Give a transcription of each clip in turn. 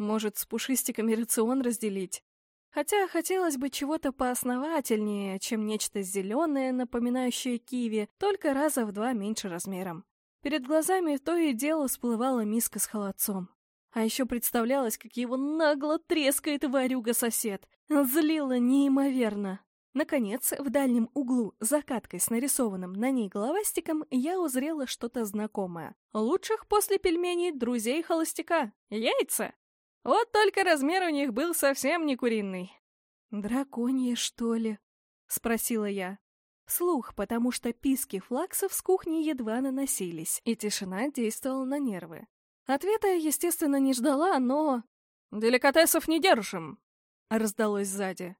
Может, с пушистиками рацион разделить? Хотя хотелось бы чего-то поосновательнее, чем нечто зеленое, напоминающее киви, только раза в два меньше размером. Перед глазами то и дело всплывала миска с холодцом. А еще представлялось, как его нагло трескает варюга-сосед. Злило неимоверно. Наконец, в дальнем углу, закаткой с нарисованным на ней головастиком, я узрела что-то знакомое. Лучших после пельменей друзей холостяка. Яйца! Вот только размер у них был совсем не куриный. «Драконье, что ли?» — спросила я. Слух, потому что писки флаксов с кухни едва наносились, и тишина действовала на нервы. Ответа я, естественно, не ждала, но... «Деликатесов не держим!» — раздалось сзади.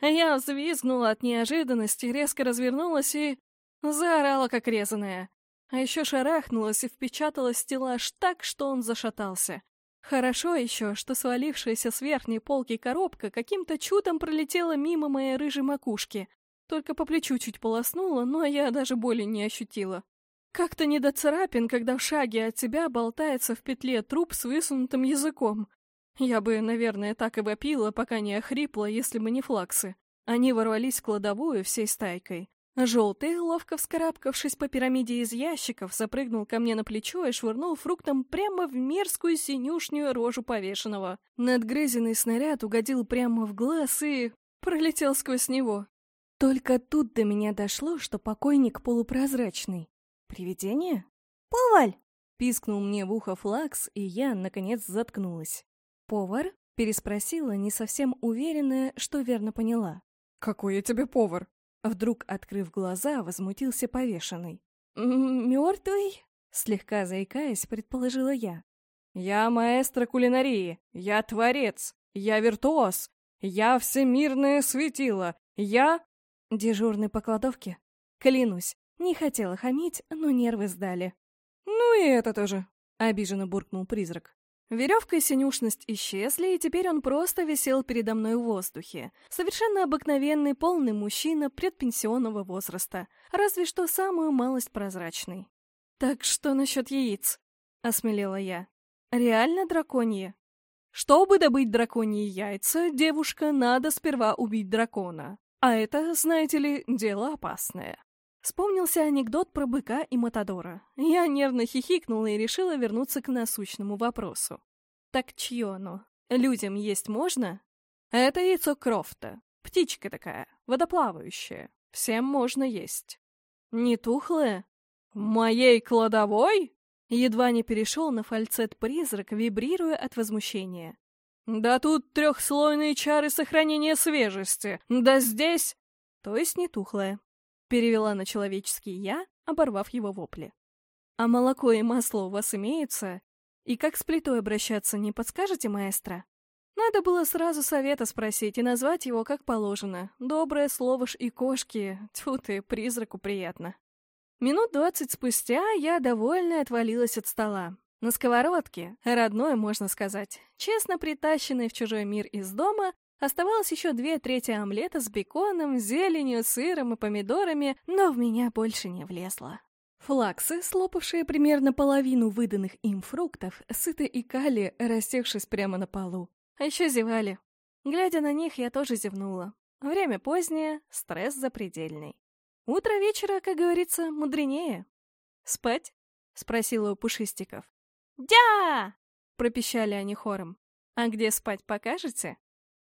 Я взвизгнула от неожиданности, резко развернулась и... заорала, как резаная. А еще шарахнулась и впечаталась в стеллаж так, что он зашатался. Хорошо еще, что свалившаяся с верхней полки коробка каким-то чудом пролетела мимо моей рыжей макушки. Только по плечу чуть полоснула, но я даже боли не ощутила. Как-то не до царапин, когда в шаге от тебя болтается в петле труп с высунутым языком. Я бы, наверное, так и вопила, пока не охрипла, если бы не флаксы. Они ворвались в кладовую всей стайкой. Желтый, ловко вскарабкавшись по пирамиде из ящиков, запрыгнул ко мне на плечо и швырнул фруктом прямо в мерзкую синюшнюю рожу повешенного. Надгрызенный снаряд угодил прямо в глаз и... пролетел сквозь него. Только тут до меня дошло, что покойник полупрозрачный. «Привидение?» «Поваль!» — пискнул мне в ухо Флакс, и я, наконец, заткнулась. «Повар?» — переспросила, не совсем уверенная, что верно поняла. «Какой я тебе повар?» Вдруг, открыв глаза, возмутился повешенный. «Мертвый?» — слегка заикаясь, предположила я. «Я маэстро кулинарии, я творец, я виртуоз, я всемирное светило, я...» Дежурный по кладовке? Клянусь, не хотела хамить, но нервы сдали. «Ну и это тоже», — обиженно буркнул призрак. Веревка и синюшность исчезли, и теперь он просто висел передо мной в воздухе. Совершенно обыкновенный, полный мужчина предпенсионного возраста, разве что самую малость прозрачный. «Так что насчет яиц?» — осмелела я. «Реально драконье?» Чтобы добыть драконьи яйца, девушка, надо сперва убить дракона. А это, знаете ли, дело опасное. Вспомнился анекдот про быка и Матадора. Я нервно хихикнула и решила вернуться к насущному вопросу. Так чье оно? Людям есть можно? Это яйцо Крофта. Птичка такая, водоплавающая. Всем можно есть. Не тухлое? В моей кладовой? Едва не перешел на фальцет призрак, вибрируя от возмущения. Да тут трехслойные чары сохранения свежести. Да здесь... То есть не тухлое. Перевела на человеческий «я», оборвав его вопли. «А молоко и масло у вас имеются? И как с плитой обращаться, не подскажете, маэстро?» Надо было сразу совета спросить и назвать его как положено. Доброе слово ж и кошки. Тьфу ты, призраку приятно. Минут двадцать спустя я, довольно отвалилась от стола. На сковородке, родной, можно сказать, честно притащенный в чужой мир из дома, Оставалось еще две трети омлета с беконом, зеленью, сыром и помидорами, но в меня больше не влезло. Флаксы, слопавшие примерно половину выданных им фруктов, сыто и кали, растекшись прямо на полу. А еще зевали. Глядя на них, я тоже зевнула. Время позднее, стресс запредельный. Утро вечера, как говорится, мудренее. «Спать?» — спросила у пушистиков. «Дя!» — пропищали они хором. «А где спать покажете?»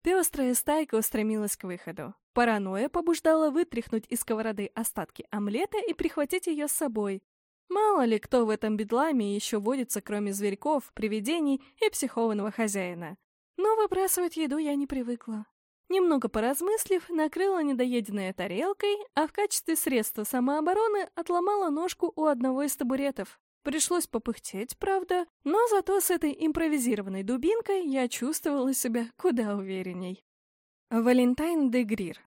Пестрая стайка устремилась к выходу. Паранойя побуждала вытряхнуть из сковороды остатки омлета и прихватить ее с собой. Мало ли кто в этом бедламе еще водится, кроме зверьков, привидений и психованного хозяина. Но выбрасывать еду я не привыкла. Немного поразмыслив, накрыла недоеденной тарелкой, а в качестве средства самообороны отломала ножку у одного из табуретов. Пришлось попыхтеть, правда, но зато с этой импровизированной дубинкой я чувствовала себя куда уверенней. Валентайн де Грир.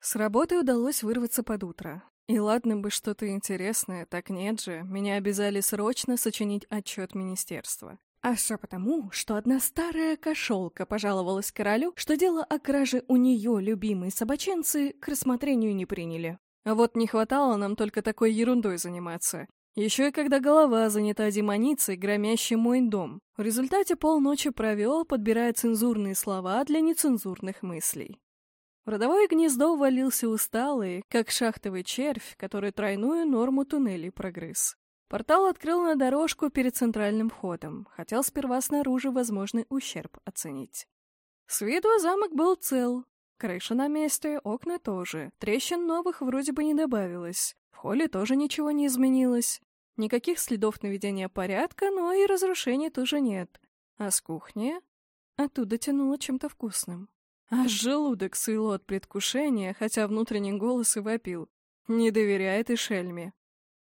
С работы удалось вырваться под утро. И ладно бы что-то интересное, так нет же, меня обязали срочно сочинить отчет министерства. А все потому, что одна старая кошелка пожаловалась королю, что дело о краже у нее любимой собаченцы к рассмотрению не приняли. А вот не хватало нам только такой ерундой заниматься. Еще и когда голова занята демоницей, громящей мой дом. В результате полночи провел, подбирая цензурные слова для нецензурных мыслей. В родовое гнездо валился усталый, как шахтовый червь, который тройную норму туннелей прогрыз. Портал открыл на дорожку перед центральным входом. Хотел сперва снаружи возможный ущерб оценить. С виду замок был цел. Крыша на месте, окна тоже. Трещин новых вроде бы не добавилось. В холле тоже ничего не изменилось. Никаких следов наведения порядка, но и разрушений тоже нет. А с кухни? Оттуда тянуло чем-то вкусным. Аж желудок свело от предвкушения, хотя внутренний голос и вопил. Не доверяет и шельме.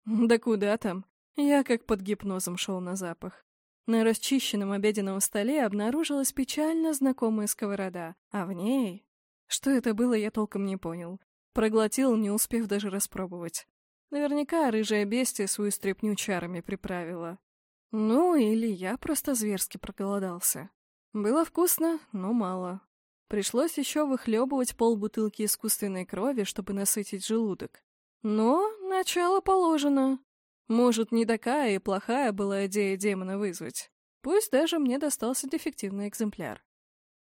Да куда там? Я как под гипнозом шел на запах. На расчищенном обеденном столе обнаружилась печально знакомая сковорода, а в ней... Что это было, я толком не понял. Проглотил, не успев даже распробовать. Наверняка рыжая бестия свою стряпню чарами приправила. Ну, или я просто зверски проголодался. Было вкусно, но мало. Пришлось еще выхлебывать полбутылки искусственной крови, чтобы насытить желудок. Но начало положено. Может, не такая и плохая была идея демона вызвать. Пусть даже мне достался дефективный экземпляр.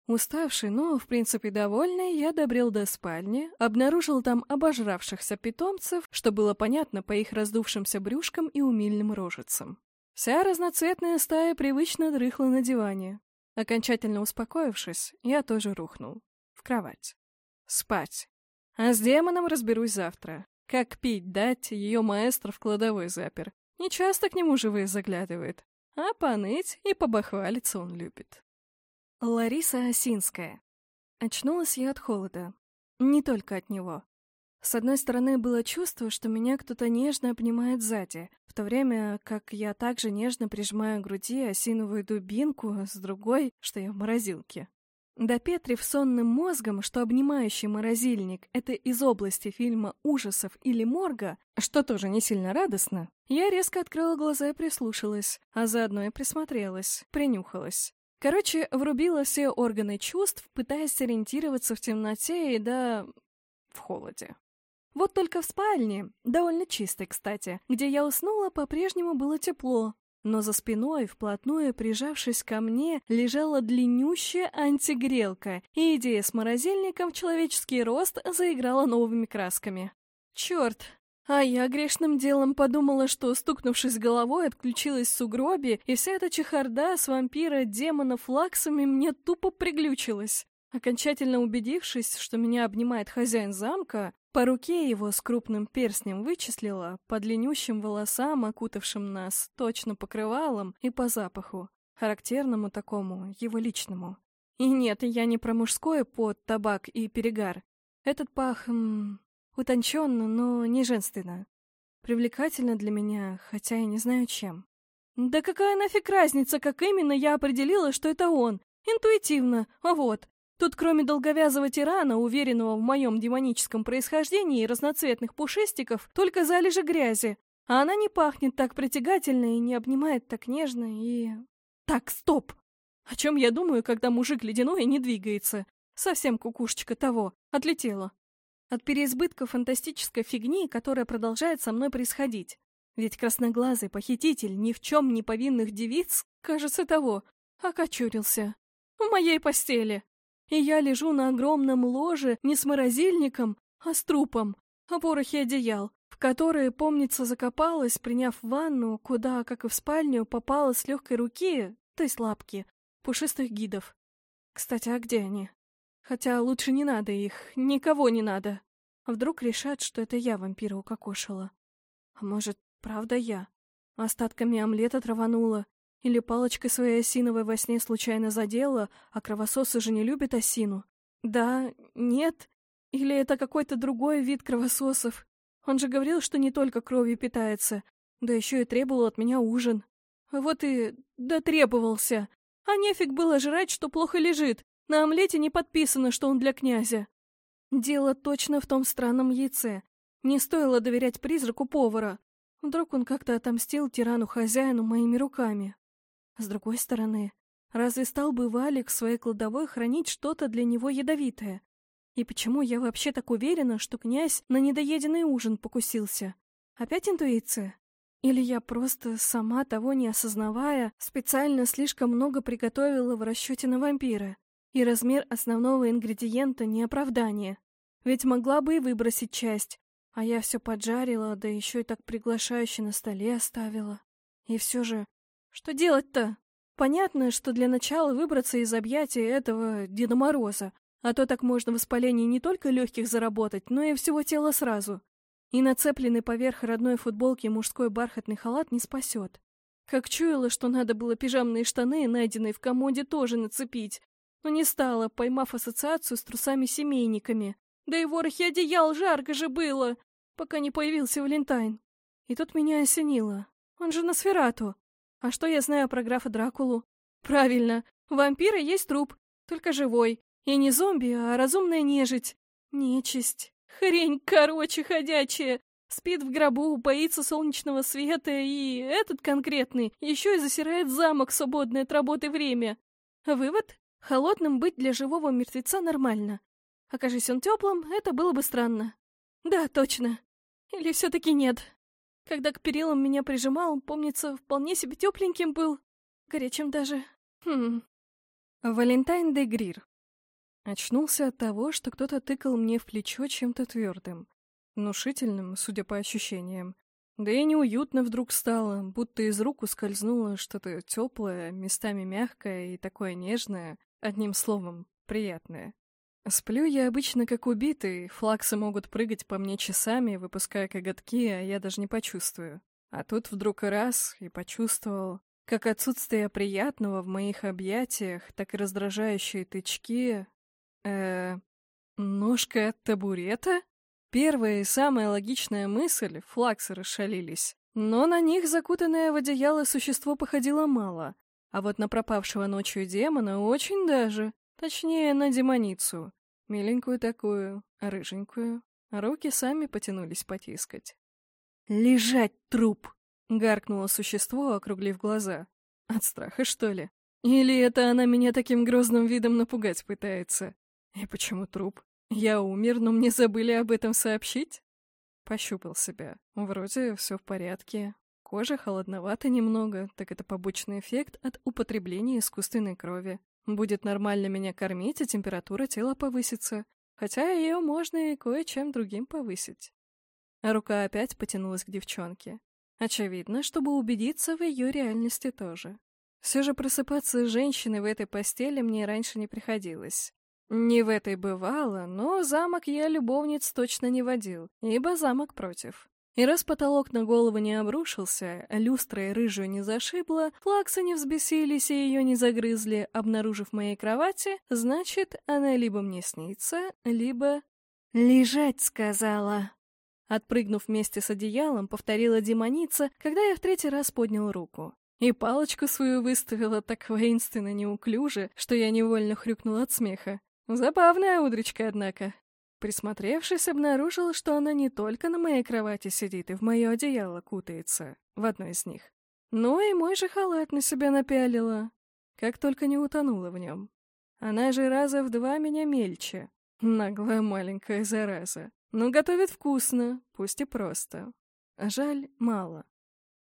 Уставший, но, в принципе, довольный, я добрел до спальни, обнаружил там обожравшихся питомцев, что было понятно по их раздувшимся брюшкам и умильным рожицам. Вся разноцветная стая привычно дрыхла на диване. Окончательно успокоившись, я тоже рухнул. В кровать. Спать. А с демоном разберусь завтра. Как пить дать, ее маэстро в кладовой запер. Не часто к нему живые заглядывает. А поныть и побахвалиться он любит. Лариса Осинская. Очнулась я от холода. Не только от него. С одной стороны, было чувство, что меня кто-то нежно обнимает сзади, в то время как я также нежно прижимаю к груди осиновую дубинку, с другой, что я в морозилке. Допетрив сонным мозгом, что обнимающий морозильник — это из области фильма ужасов или морга, что тоже не сильно радостно, я резко открыла глаза и прислушалась, а заодно и присмотрелась, принюхалась. Короче, врубила все органы чувств, пытаясь сориентироваться в темноте и да... в холоде. Вот только в спальне, довольно чистой, кстати, где я уснула, по-прежнему было тепло, но за спиной, вплотную прижавшись ко мне, лежала длиннющая антигрелка, и идея с морозильником в человеческий рост заиграла новыми красками. Черт, а я грешным делом подумала, что, стукнувшись головой, отключилась в сугробе, и вся эта чехарда с вампира, демонов, лаксами мне тупо приглючилась. Окончательно убедившись, что меня обнимает хозяин замка, по руке его с крупным перстнем вычислила, по длиннющим волосам, окутавшим нас, точно покрывалом, и по запаху, характерному такому, его личному. И нет, я не про мужское под табак и перегар. Этот пах... М Утонченно, но не женственно. Привлекательно для меня, хотя я не знаю чем. Да какая нафиг разница, как именно я определила, что это он? Интуитивно, а вот. Тут кроме долговязого тирана, уверенного в моем демоническом происхождении и разноцветных пушистиков, только залежи грязи. А она не пахнет так притягательно и не обнимает так нежно и... Так, стоп! О чем я думаю, когда мужик ледяной не двигается? Совсем кукушечка того, отлетела. От переизбытка фантастической фигни, которая продолжает со мной происходить. Ведь красноглазый похититель ни в чем не повинных девиц, кажется того, окочурился. В моей постели. И я лежу на огромном ложе не с морозильником, а с трупом, о порохе одеял, в которые, помнится, закопалась, приняв ванну, куда, как и в спальню, попала с легкой руки, то есть лапки, пушистых гидов. Кстати, а где они? Хотя лучше не надо их, никого не надо. Вдруг решат, что это я вампира укокошила. А может, правда я? Остатками омлета траванула? Или палочкой своей осиновой во сне случайно задела, а кровососы же не любят осину? Да, нет? Или это какой-то другой вид кровососов? Он же говорил, что не только кровью питается, да еще и требовал от меня ужин. Вот и дотребовался. А нефиг было жрать, что плохо лежит. На омлете не подписано, что он для князя. Дело точно в том странном яйце. Не стоило доверять призраку повара. Вдруг он как-то отомстил тирану-хозяину моими руками. С другой стороны, разве стал бы Валик в своей кладовой хранить что-то для него ядовитое? И почему я вообще так уверена, что князь на недоеденный ужин покусился? Опять интуиция? Или я просто, сама того не осознавая, специально слишком много приготовила в расчете на вампира, и размер основного ингредиента не оправдание. Ведь могла бы и выбросить часть, а я все поджарила, да еще и так приглашающе на столе оставила. И все же, что делать-то? Понятно, что для начала выбраться из объятий этого Деда Мороза, а то так можно воспаление не только легких заработать, но и всего тела сразу. И нацепленный поверх родной футболки мужской бархатный халат не спасет. Как чуяла, что надо было пижамные штаны, найденные в комоде, тоже нацепить. Но не стала, поймав ассоциацию с трусами-семейниками. Да и ворохи одеял жарко же было, пока не появился Валентайн. И тут меня осенило. Он же на сферату. А что я знаю про графа Дракулу? Правильно, вампира есть труп, только живой. И не зомби, а разумная нежить. Нечисть. Хрень, короче, ходячая. Спит в гробу, боится солнечного света, и этот конкретный еще и засирает замок свободное от работы время. Вывод? Холодным быть для живого мертвеца нормально. Окажись он теплым, это было бы странно. Да, точно. Или все-таки нет. Когда к перилам меня прижимал, помнится, вполне себе тепленьким был. Горячим даже. Хм. Валентайн де Грир. Очнулся от того, что кто-то тыкал мне в плечо чем-то твердым. Внушительным, судя по ощущениям. Да и неуютно вдруг стало, будто из рук ускользнуло что-то теплое, местами мягкое и такое нежное, одним словом, приятное. Сплю я обычно как убитый, флаксы могут прыгать по мне часами, выпуская коготки, а я даже не почувствую. А тут вдруг раз и почувствовал, как отсутствие приятного в моих объятиях, так и раздражающие тычки э ножка от табурета? Первая и самая логичная мысль — флаксы расшалились. Но на них закутанное в одеяло существо походило мало. А вот на пропавшего ночью демона очень даже. Точнее, на демоницу. Миленькую такую, рыженькую. Руки сами потянулись потискать. «Лежать, труп!» — гаркнуло существо, округлив глаза. «От страха, что ли? Или это она меня таким грозным видом напугать пытается? И почему труп? Я умер, но мне забыли об этом сообщить? Пощупал себя. Вроде все в порядке. Кожа холодновата немного, так это побочный эффект от употребления искусственной крови. Будет нормально меня кормить, и температура тела повысится. Хотя ее можно и кое-чем другим повысить. А рука опять потянулась к девчонке. Очевидно, чтобы убедиться в ее реальности тоже. Все же просыпаться с женщиной в этой постели мне раньше не приходилось. Не в этой бывало, но замок я любовниц точно не водил, ибо замок против. И раз потолок на голову не обрушился, люстра и рыжую не зашибла, флаксы не взбесились и ее не загрызли, обнаружив моей кровати, значит, она либо мне снится, либо... «Лежать», — сказала. Отпрыгнув вместе с одеялом, повторила демоница, когда я в третий раз поднял руку. И палочку свою выставила так воинственно неуклюже, что я невольно хрюкнул от смеха. Забавная удречка, однако. Присмотревшись, обнаружил, что она не только на моей кровати сидит и в мое одеяло кутается, в одной из них, но и мой же халат на себя напялила, как только не утонула в нем. Она же раза в два меня мельче. Наглая маленькая зараза. Но готовит вкусно, пусть и просто. Жаль, мало.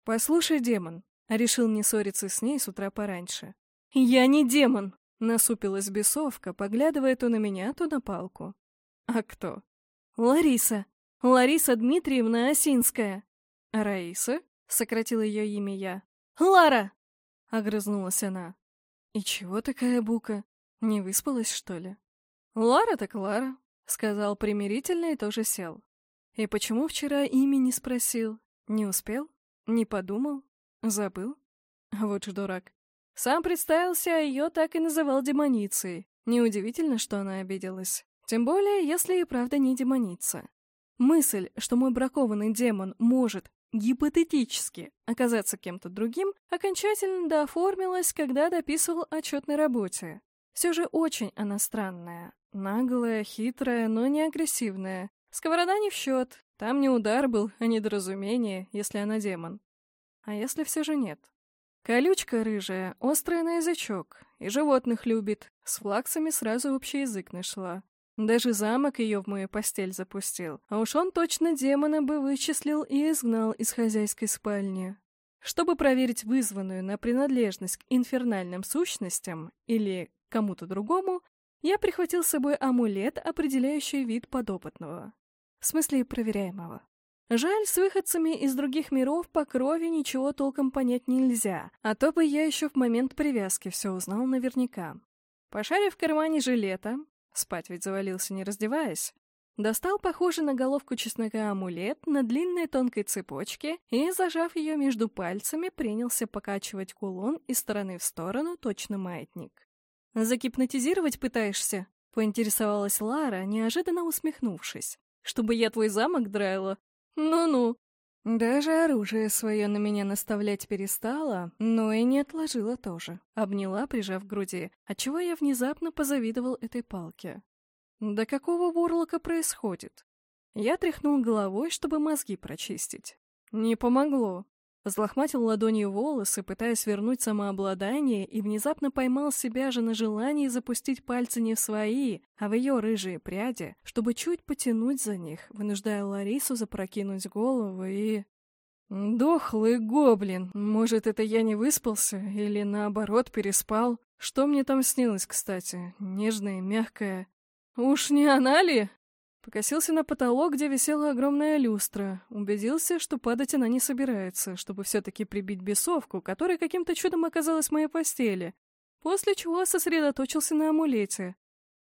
«Послушай, демон», — решил не ссориться с ней с утра пораньше. «Я не демон!» Насупилась бесовка, поглядывая то на меня, то на палку. «А кто?» «Лариса. Лариса Дмитриевна Осинская». «Раиса?» — сократила ее имя я. «Лара!» — огрызнулась она. «И чего такая бука? Не выспалась, что ли?» «Лара так Лара», — сказал примирительно и тоже сел. «И почему вчера имя не спросил? Не успел? Не подумал? Забыл? Вот же дурак. Сам представился, а ее так и называл демоницей. Неудивительно, что она обиделась. Тем более, если и правда не демоница. Мысль, что мой бракованный демон может, гипотетически, оказаться кем-то другим, окончательно дооформилась, когда дописывал отчетной работе. Все же очень она странная. Наглая, хитрая, но не агрессивная. Сковорода не в счет. Там не удар был, а недоразумение, если она демон. А если все же нет? Колючка рыжая, острая на язычок, и животных любит. С флаксами сразу общий язык нашла. Даже замок ее в мою постель запустил. А уж он точно демона бы вычислил и изгнал из хозяйской спальни. Чтобы проверить вызванную на принадлежность к инфернальным сущностям или кому-то другому, я прихватил с собой амулет, определяющий вид подопытного. В смысле проверяемого. Жаль, с выходцами из других миров по крови ничего толком понять нельзя, а то бы я еще в момент привязки все узнал наверняка. Пошарив в кармане жилета, спать ведь завалился не раздеваясь, достал похожий на головку чеснока амулет на длинной тонкой цепочке и, зажав ее между пальцами, принялся покачивать кулон из стороны в сторону, точно маятник. «Загипнотизировать пытаешься?» — поинтересовалась Лара, неожиданно усмехнувшись. «Чтобы я твой замок драила? Ну-ну». Даже оружие свое на меня наставлять перестала, но и не отложила тоже. Обняла, прижав к груди, отчего я внезапно позавидовал этой палке. Да какого ворлока происходит? Я тряхнул головой, чтобы мозги прочистить. Не помогло. Взлохматил ладонью волосы, пытаясь вернуть самообладание, и внезапно поймал себя же на желании запустить пальцы не в свои, а в ее рыжие пряди, чтобы чуть потянуть за них, вынуждая Ларису запрокинуть голову и... Дохлый гоблин! Может, это я не выспался? Или наоборот, переспал? Что мне там снилось, кстати? Нежное, мягкое. Уж не она ли? Покосился на потолок, где висела огромная люстра. Убедился, что падать она не собирается, чтобы все-таки прибить бесовку, которая каким-то чудом оказалась в моей постели. После чего сосредоточился на амулете.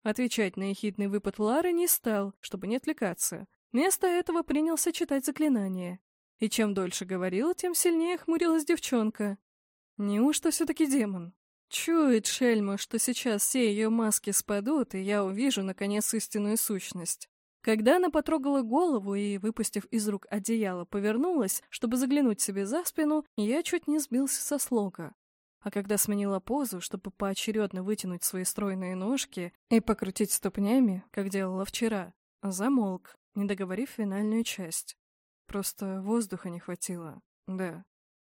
Отвечать на ехидный выпад Лары не стал, чтобы не отвлекаться. Вместо этого принялся читать заклинание. И чем дольше говорил, тем сильнее хмурилась девчонка. Неужто все-таки демон? Чует шельма, что сейчас все ее маски спадут, и я увижу, наконец, истинную сущность. Когда она потрогала голову и, выпустив из рук одеяло, повернулась, чтобы заглянуть себе за спину, я чуть не сбился со слога. А когда сменила позу, чтобы поочередно вытянуть свои стройные ножки и покрутить ступнями, как делала вчера, замолк, не договорив финальную часть. Просто воздуха не хватило, да.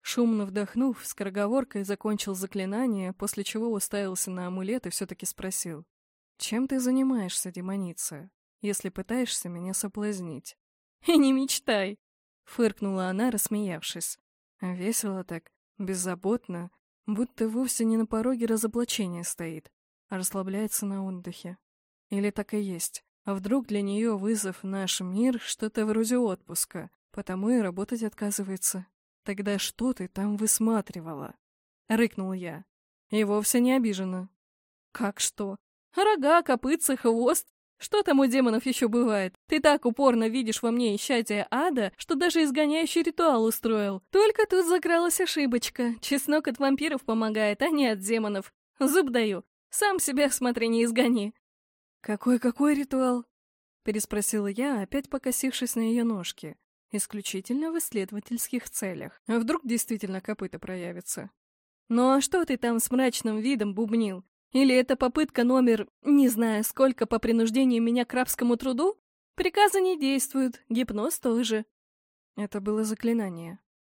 Шумно вдохнув, скороговоркой закончил заклинание, после чего уставился на амулет и все-таки спросил. «Чем ты занимаешься, демоница?» Если пытаешься меня соблазнить. И не мечтай!» — фыркнула она, рассмеявшись. Весело так, беззаботно, будто вовсе не на пороге разоблачения стоит, а расслабляется на отдыхе. Или так и есть. А вдруг для нее вызов наш мир что-то вроде отпуска, потому и работать отказывается. Тогда что ты там высматривала? Рыкнул я. И вовсе не обижена. Как что? Рога, копытца, хвост что там у демонов еще бывает? Ты так упорно видишь во мне исчадие ада, что даже изгоняющий ритуал устроил. Только тут закралась ошибочка. Чеснок от вампиров помогает, а не от демонов. Зуб даю. Сам себя, смотри, не изгони. «Какой-какой ритуал?» Переспросила я, опять покосившись на ее ножки. Исключительно в исследовательских целях. А вдруг действительно копыта проявится? «Ну а что ты там с мрачным видом бубнил? Или это попытка номер, не знаю сколько, по принуждению меня к рабскому труду? Приказы не действуют, гипноз тоже. Это было заклинание.